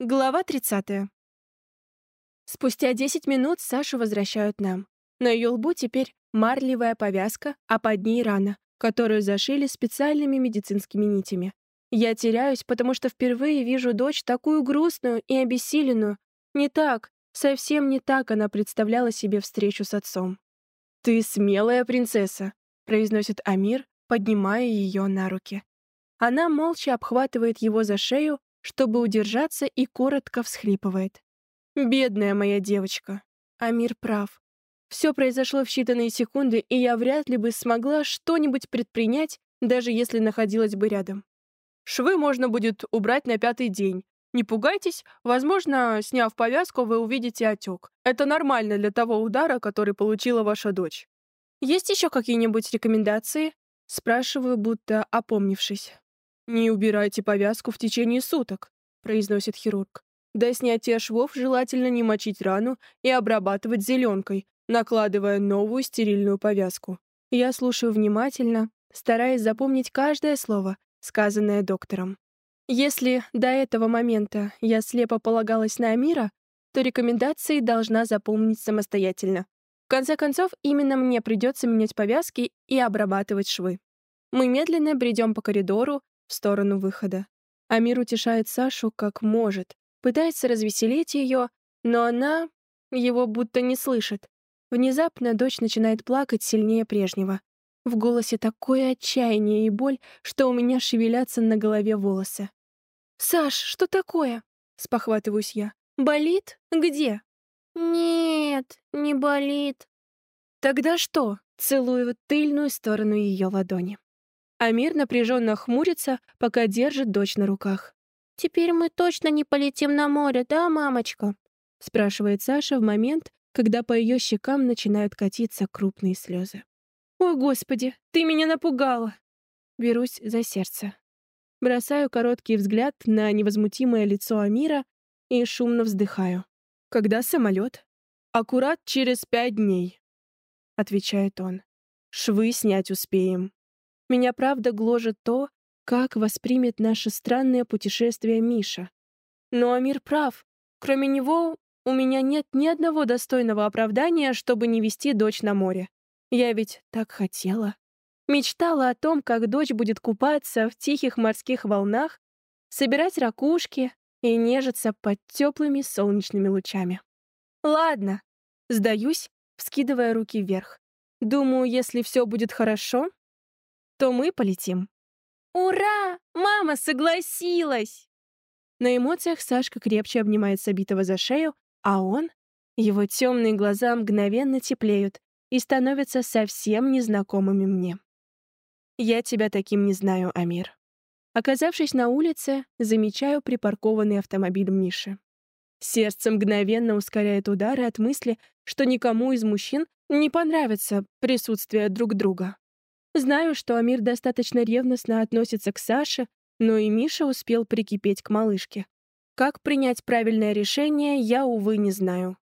Глава 30. Спустя 10 минут Сашу возвращают нам. На ее лбу теперь марлевая повязка, а под ней рана, которую зашили специальными медицинскими нитями. Я теряюсь, потому что впервые вижу дочь такую грустную и обессиленную. Не так, совсем не так она представляла себе встречу с отцом. «Ты смелая принцесса», — произносит Амир, поднимая ее на руки. Она молча обхватывает его за шею, чтобы удержаться, и коротко всхлипывает. «Бедная моя девочка!» Амир прав. Все произошло в считанные секунды, и я вряд ли бы смогла что-нибудь предпринять, даже если находилась бы рядом. Швы можно будет убрать на пятый день. Не пугайтесь, возможно, сняв повязку, вы увидите отек. Это нормально для того удара, который получила ваша дочь. Есть еще какие-нибудь рекомендации? Спрашиваю, будто опомнившись. «Не убирайте повязку в течение суток», — произносит хирург. До снятия швов желательно не мочить рану и обрабатывать зеленкой, накладывая новую стерильную повязку. Я слушаю внимательно, стараясь запомнить каждое слово, сказанное доктором. Если до этого момента я слепо полагалась на Амира, то рекомендации должна запомнить самостоятельно. В конце концов, именно мне придется менять повязки и обрабатывать швы. Мы медленно бредем по коридору, в сторону выхода. Амир утешает Сашу как может, пытается развеселить ее, но она его будто не слышит. Внезапно дочь начинает плакать сильнее прежнего. В голосе такое отчаяние и боль, что у меня шевелятся на голове волосы. «Саш, что такое?» — спохватываюсь я. «Болит? Где?» «Нет, не болит». «Тогда что?» — целую тыльную сторону ее ладони. Амир напряженно хмурится, пока держит дочь на руках. «Теперь мы точно не полетим на море, да, мамочка?» — спрашивает Саша в момент, когда по ее щекам начинают катиться крупные слезы. «Ой, Господи, ты меня напугала!» Берусь за сердце. Бросаю короткий взгляд на невозмутимое лицо Амира и шумно вздыхаю. «Когда самолет?» «Аккурат через пять дней», — отвечает он. «Швы снять успеем». Меня правда гложет то, как воспримет наше странное путешествие Миша. Но Амир прав. Кроме него, у меня нет ни одного достойного оправдания, чтобы не вести дочь на море. Я ведь так хотела. Мечтала о том, как дочь будет купаться в тихих морских волнах, собирать ракушки и нежиться под теплыми солнечными лучами. Ладно, сдаюсь, вскидывая руки вверх. Думаю, если все будет хорошо, то мы полетим. «Ура! Мама согласилась!» На эмоциях Сашка крепче обнимает Сабитова за шею, а он, его темные глаза мгновенно теплеют и становятся совсем незнакомыми мне. Я тебя таким не знаю, Амир. Оказавшись на улице, замечаю припаркованный автомобиль Миши. Сердце мгновенно ускоряет удары от мысли, что никому из мужчин не понравится присутствие друг друга. Знаю, что Амир достаточно ревностно относится к Саше, но и Миша успел прикипеть к малышке. Как принять правильное решение, я, увы, не знаю.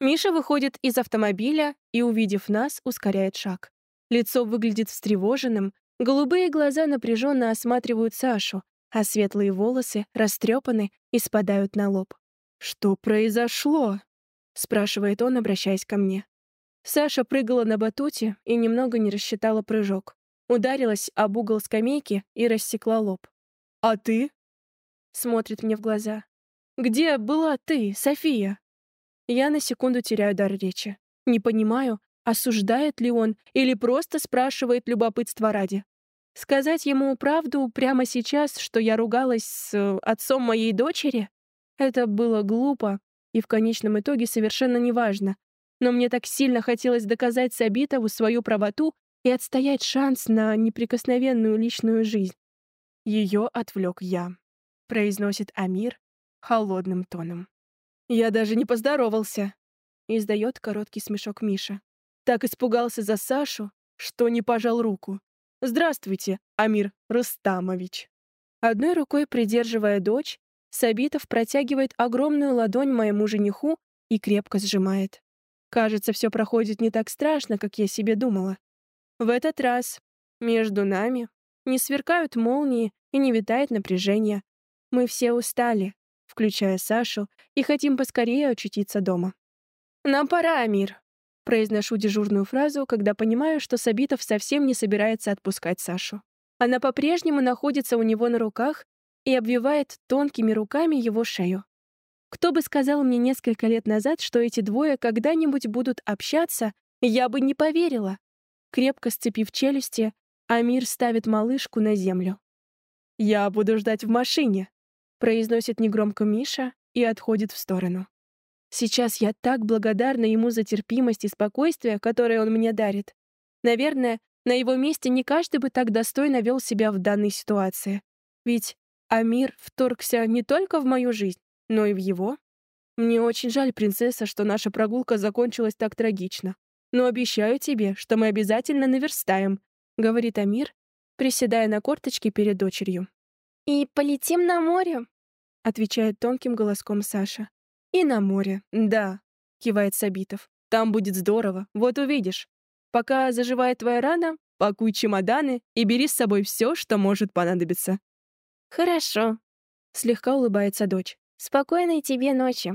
Миша выходит из автомобиля и, увидев нас, ускоряет шаг. Лицо выглядит встревоженным, голубые глаза напряженно осматривают Сашу, а светлые волосы растрепаны и спадают на лоб. «Что произошло?» — спрашивает он, обращаясь ко мне. Саша прыгала на батуте и немного не рассчитала прыжок. Ударилась об угол скамейки и рассекла лоб. «А ты?» Смотрит мне в глаза. «Где была ты, София?» Я на секунду теряю дар речи. Не понимаю, осуждает ли он или просто спрашивает любопытство ради. Сказать ему правду прямо сейчас, что я ругалась с э, отцом моей дочери? Это было глупо и в конечном итоге совершенно неважно, но мне так сильно хотелось доказать Сабитову свою правоту и отстоять шанс на неприкосновенную личную жизнь. Ее отвлек я, произносит Амир холодным тоном. Я даже не поздоровался, издает короткий смешок Миша. Так испугался за Сашу, что не пожал руку. Здравствуйте, Амир Рустамович. Одной рукой придерживая дочь, Сабитов протягивает огромную ладонь моему жениху и крепко сжимает. Кажется, все проходит не так страшно, как я себе думала. В этот раз между нами не сверкают молнии и не витает напряжение. Мы все устали. Включая Сашу, и хотим поскорее очутиться дома. «Нам пора, Амир», — произношу дежурную фразу, когда понимаю, что Сабитов совсем не собирается отпускать Сашу. Она по-прежнему находится у него на руках и обвивает тонкими руками его шею. Кто бы сказал мне несколько лет назад, что эти двое когда-нибудь будут общаться, я бы не поверила. Крепко сцепив челюсти, Амир ставит малышку на землю. «Я буду ждать в машине», — произносит негромко Миша и отходит в сторону. Сейчас я так благодарна ему за терпимость и спокойствие, которое он мне дарит. Наверное, на его месте не каждый бы так достойно вел себя в данной ситуации. Ведь Амир вторгся не только в мою жизнь, но и в его. Мне очень жаль, принцесса, что наша прогулка закончилась так трагично. Но обещаю тебе, что мы обязательно наверстаем, говорит Амир, приседая на корточки перед дочерью. «И полетим на море», — отвечает тонким голоском Саша. «И на море, да», — кивает Сабитов. «Там будет здорово, вот увидишь. Пока заживает твоя рана, пакуй чемоданы и бери с собой все, что может понадобиться». «Хорошо», — слегка улыбается дочь. «Спокойной тебе ночи».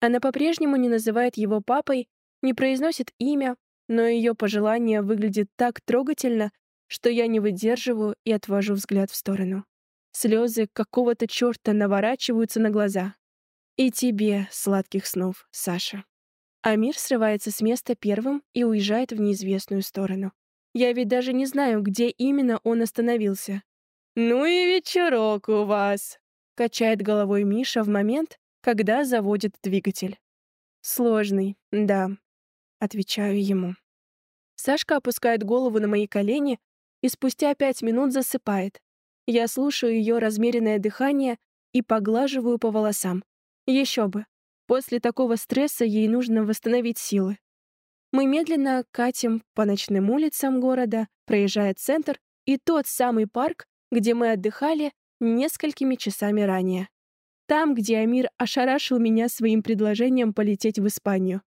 Она по-прежнему не называет его папой, не произносит имя, но ее пожелание выглядит так трогательно, что я не выдерживаю и отвожу взгляд в сторону. Слезы какого-то черта наворачиваются на глаза. И тебе сладких снов, Саша. Амир срывается с места первым и уезжает в неизвестную сторону. Я ведь даже не знаю, где именно он остановился. «Ну и вечерок у вас!» — качает головой Миша в момент, когда заводит двигатель. «Сложный, да», — отвечаю ему. Сашка опускает голову на мои колени и спустя пять минут засыпает. Я слушаю ее размеренное дыхание и поглаживаю по волосам. Еще бы. После такого стресса ей нужно восстановить силы. Мы медленно катим по ночным улицам города, проезжая центр и тот самый парк, где мы отдыхали несколькими часами ранее. Там, где Амир ошарашил меня своим предложением полететь в Испанию.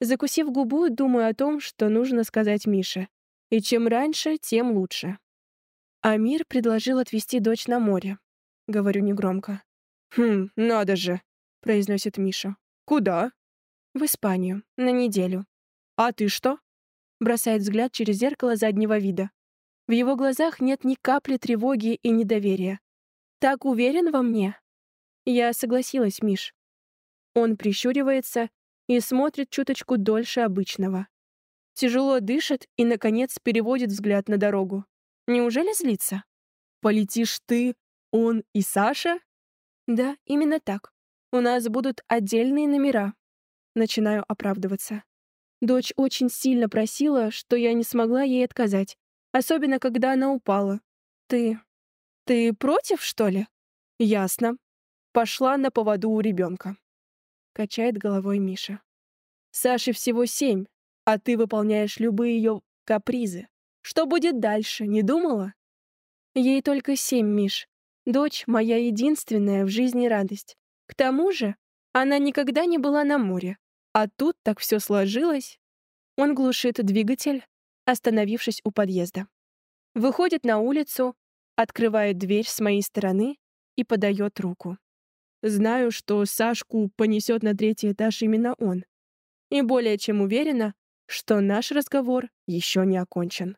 Закусив губу, думаю о том, что нужно сказать Мише. И чем раньше, тем лучше. Амир предложил отвезти дочь на море. Говорю негромко. «Хм, надо же», — произносит Миша. «Куда?» «В Испанию. На неделю». «А ты что?» Бросает взгляд через зеркало заднего вида. В его глазах нет ни капли тревоги и недоверия. «Так уверен во мне?» Я согласилась, Миш. Он прищуривается и смотрит чуточку дольше обычного. Тяжело дышит и, наконец, переводит взгляд на дорогу. Неужели злится? Полетишь ты, он и Саша? Да, именно так. У нас будут отдельные номера. Начинаю оправдываться. Дочь очень сильно просила, что я не смогла ей отказать, особенно когда она упала. Ты... ты против, что ли? Ясно. Пошла на поводу у ребенка. Качает головой Миша. Саше всего семь, а ты выполняешь любые ее капризы. Что будет дальше, не думала? Ей только семь, Миш. Дочь — моя единственная в жизни радость. К тому же она никогда не была на море. А тут так все сложилось. Он глушит двигатель, остановившись у подъезда. Выходит на улицу, открывает дверь с моей стороны и подает руку. Знаю, что Сашку понесет на третий этаж именно он. И более чем уверена, что наш разговор еще не окончен.